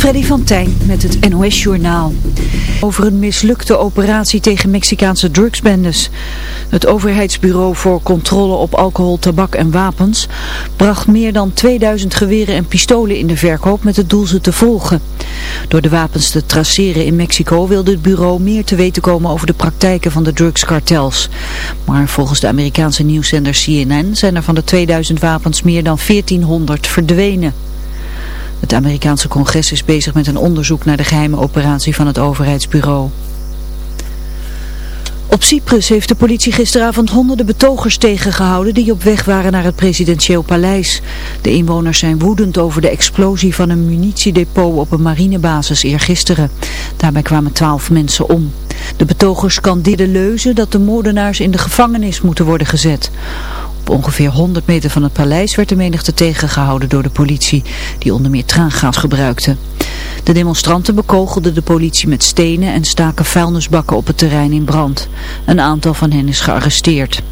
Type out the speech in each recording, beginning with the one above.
Freddy van Tijn met het NOS Journaal. Over een mislukte operatie tegen Mexicaanse drugsbendes. Het overheidsbureau voor controle op alcohol, tabak en wapens bracht meer dan 2000 geweren en pistolen in de verkoop met het doel ze te volgen. Door de wapens te traceren in Mexico wilde het bureau meer te weten komen over de praktijken van de drugskartels. Maar volgens de Amerikaanse nieuwszender CNN zijn er van de 2000 wapens meer dan 1400 verdwenen. Het Amerikaanse congres is bezig met een onderzoek naar de geheime operatie van het overheidsbureau. Op Cyprus heeft de politie gisteravond honderden betogers tegengehouden die op weg waren naar het presidentieel paleis. De inwoners zijn woedend over de explosie van een munitiedepot op een marinebasis eergisteren. Daarbij kwamen twaalf mensen om. De betogers kandeerden leuzen dat de moordenaars in de gevangenis moeten worden gezet. Op ongeveer 100 meter van het paleis werd de menigte tegengehouden door de politie, die onder meer traangas gebruikte. De demonstranten bekogelden de politie met stenen en staken vuilnisbakken op het terrein in brand. Een aantal van hen is gearresteerd.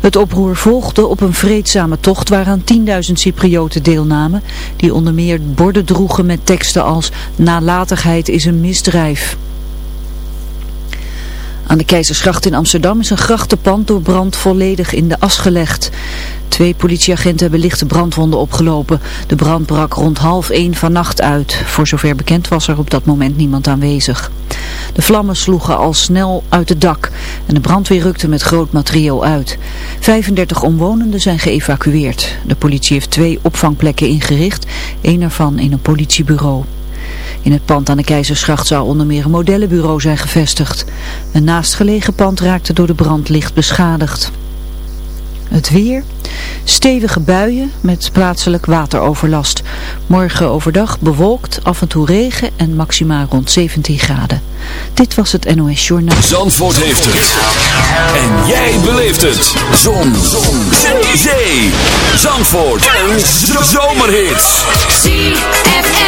Het oproer volgde op een vreedzame tocht waaraan 10.000 Cyprioten deelnamen, die onder meer borden droegen met teksten als nalatigheid is een misdrijf. Aan de Keizersgracht in Amsterdam is een grachtenpand door brand volledig in de as gelegd. Twee politieagenten hebben lichte brandwonden opgelopen. De brand brak rond half één vannacht uit. Voor zover bekend was er op dat moment niemand aanwezig. De vlammen sloegen al snel uit het dak en de brandweer rukte met groot materieel uit. 35 omwonenden zijn geëvacueerd. De politie heeft twee opvangplekken ingericht, één ervan in een politiebureau. In het pand aan de Keizersgracht zou onder meer een modellenbureau zijn gevestigd. Een naastgelegen pand raakte door de brand licht beschadigd. Het weer, stevige buien met plaatselijk wateroverlast. Morgen overdag bewolkt, af en toe regen en maximaal rond 17 graden. Dit was het NOS Journaal. Zandvoort heeft het. En jij beleeft het. Zon. Zon. Zee. Zandvoort. Een zomerhit. ZFM.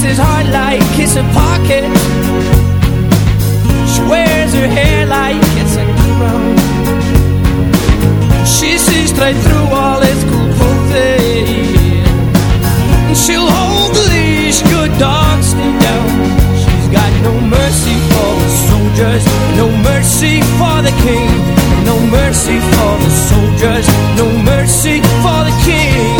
kisses hard like kiss a pocket. She wears her hair like it's a crown. She sees straight through all its cool clothing. She'll hold the leash, good dogs stay down. She's got no mercy for the soldiers, no mercy for the king, no mercy for the soldiers, no mercy for the king.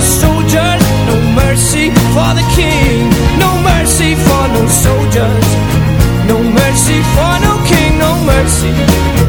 soldiers, no mercy for the king, no mercy for no soldiers, no mercy for no king, no mercy.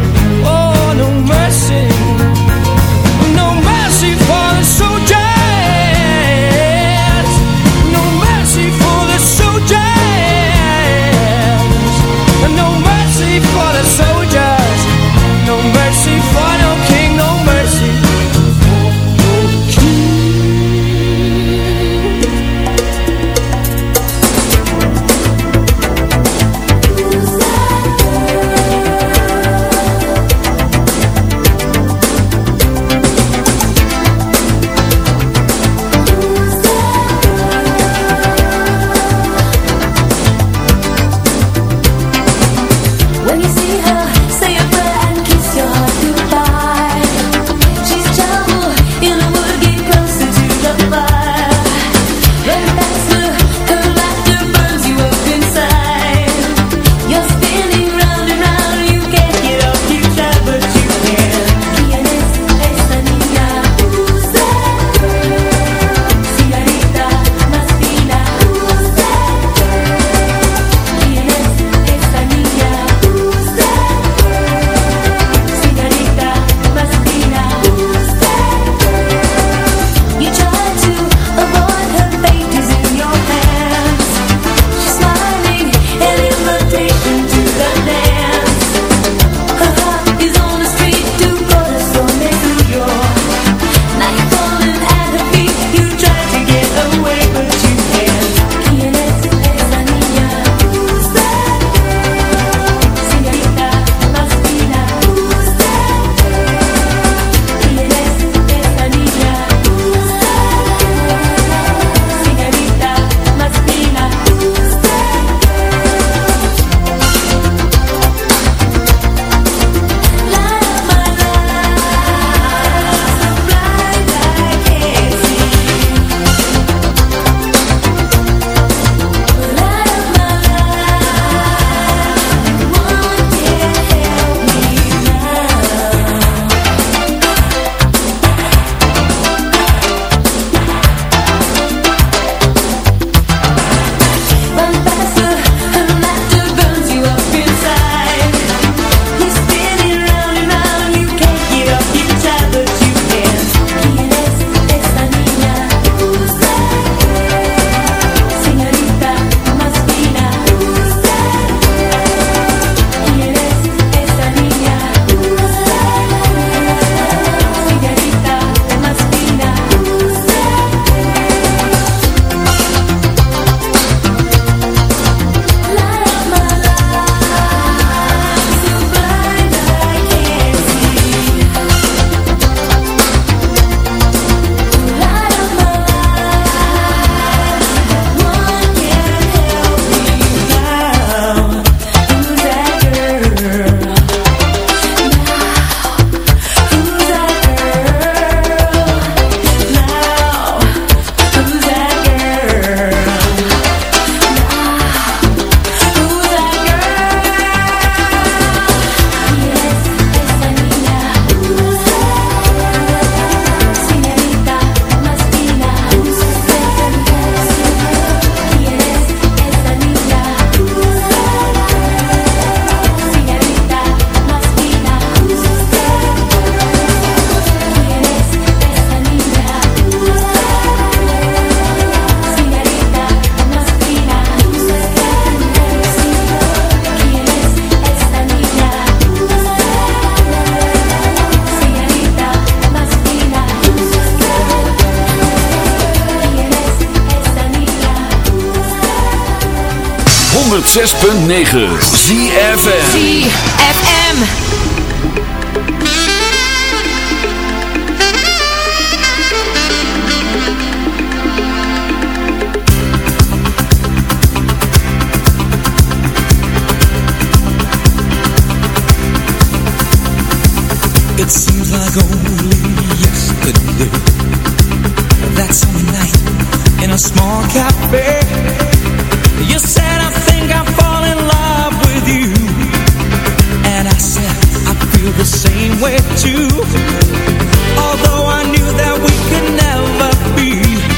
It seems like only yesterday. That summer night in a small cafe. You said I think I fall in love with you. And I said I feel the same way too. Although I knew that we could never be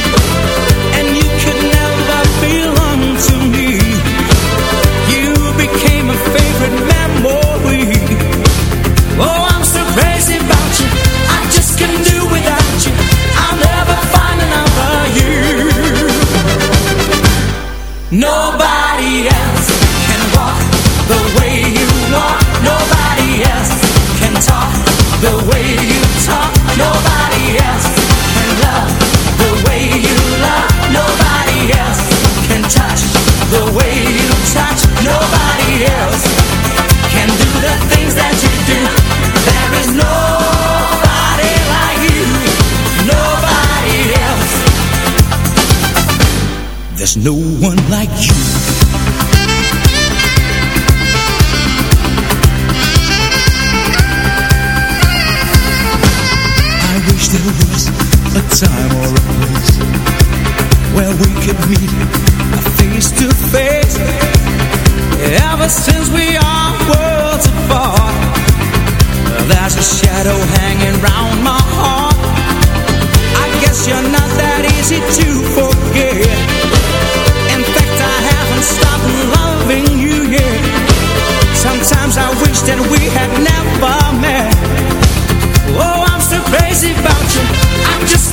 no one like you.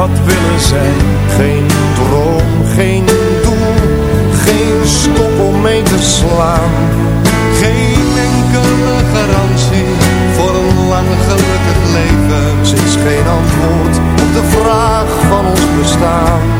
had willen zijn geen droom, geen doel, geen stop om mee te slaan. Geen enkele garantie voor een lang gelukkig leven. Ze is geen antwoord op de vraag van ons bestaan.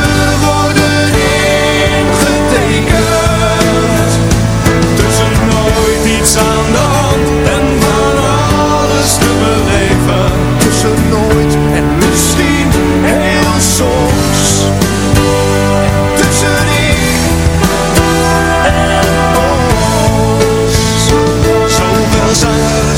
soms. Ik en ons. Zoveel zijn,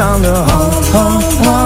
gezien Niets aan de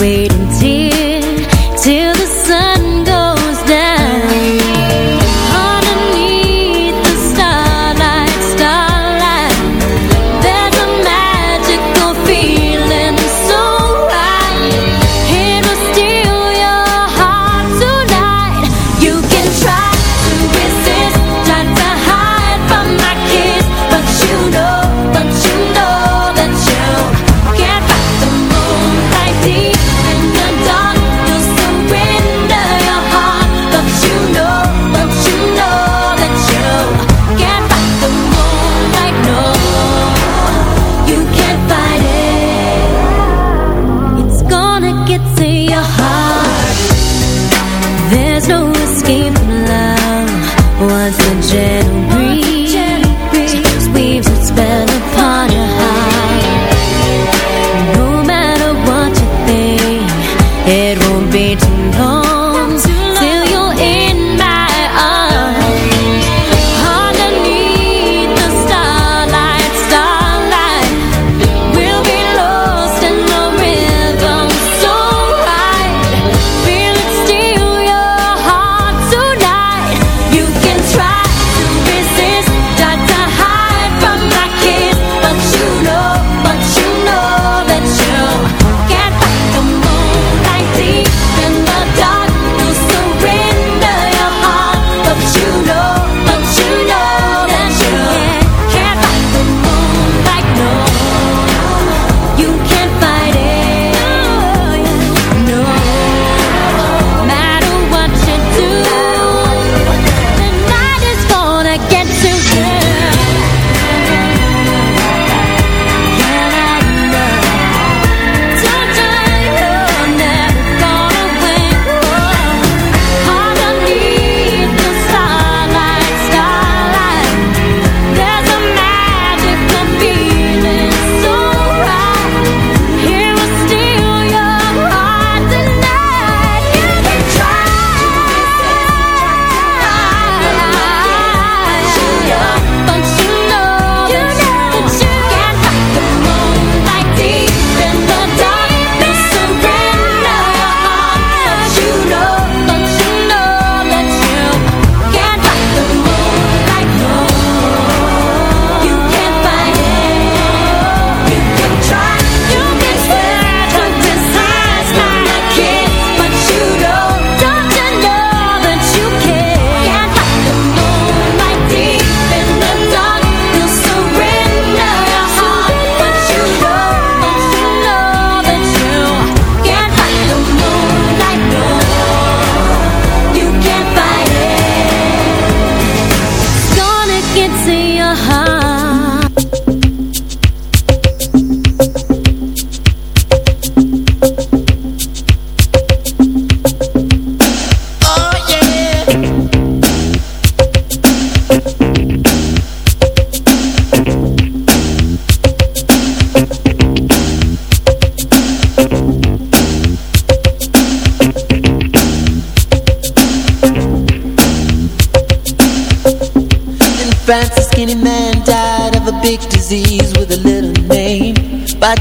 wait until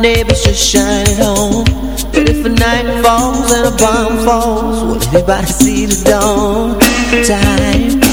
neighbors just shine at home But if a night falls and a bomb falls Will anybody see the dawn? Time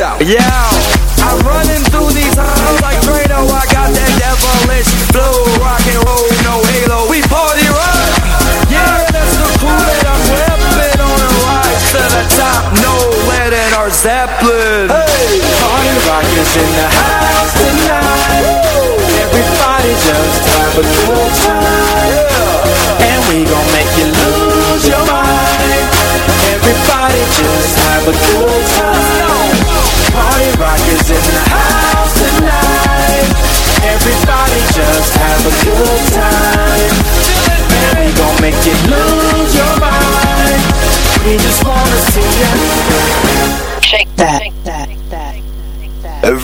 out. Yeah.